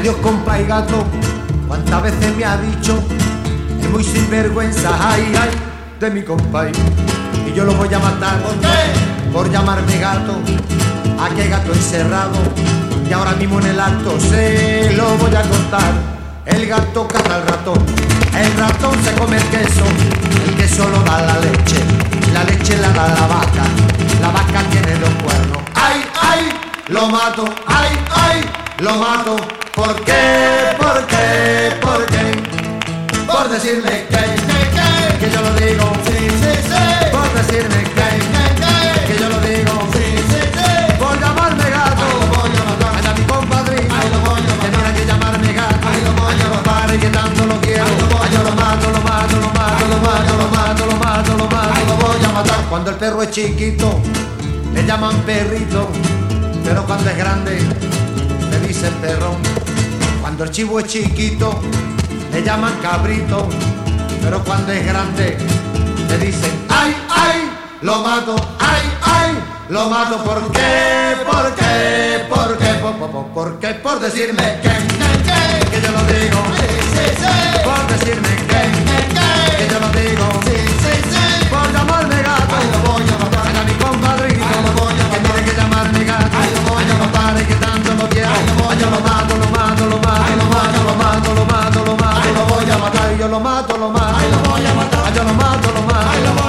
Dios, compa y gato, cuántas veces me ha dicho, es muy sinvergüenza, ay, ay, de mi compa. Y yo lo voy a matar, ¿Por qué? Por llamarme gato, a qué gato encerrado, y ahora mismo en el acto se lo voy a contar. El gato caza al ratón, el ratón se come el queso, el queso lo da la leche, la leche la da la vaca, la vaca tiene los cuernos. ¡Ay, ay! Lo mato, ¡ay, ay! Lo mato, ¿por qué? ¿Por qué? ¿Por qué? Por decirme que, ¿Qué, qué? que yo lo digo, Sí, sí, sí. por decirme que, ¿Qué, qué? que yo lo digo, Sí, sí, sí. por llamarme gato. Lo voy a matar. Mi compadrino, Ay, lo voy a que matar. que llamarme gato. Lo voy a Ay, compadre, que tanto lo quiero. Lo voy yo lo mato, lo mato, lo mato, lo mato, lo mato, lo mato, lo mato, lo voy a matar. Cuando el perro es chiquito, le llaman perrito, pero cuando es grande, le dicen perrón. Cuando el chivo es chiquito, le llaman cabrito, pero cuando es grande, le dicen ay, ay, lo mato, ay, ay, lo mato, ¿por qué? ¿Por qué? ¿Por qué? ¿Por, por, por, por qué? Por decirme que, ¿Qué, qué? que lo mato, lo mato. Ay, lo voy a matar. Ay, yo lo mato, lo mato. Ay, lo voy